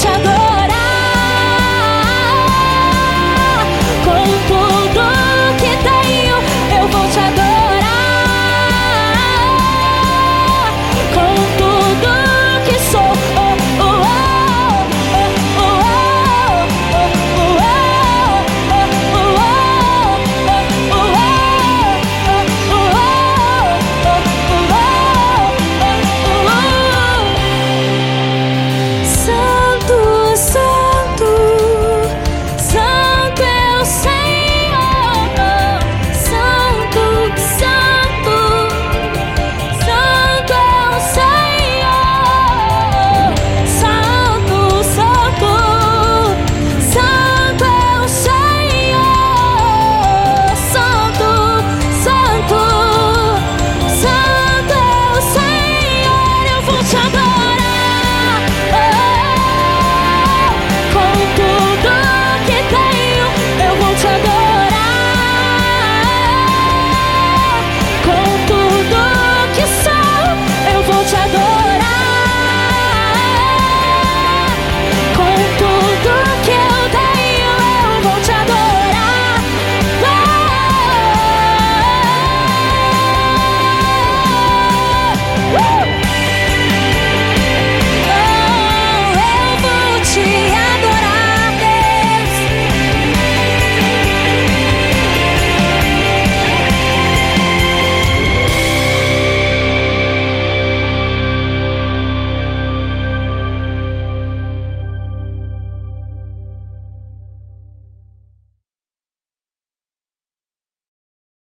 차가.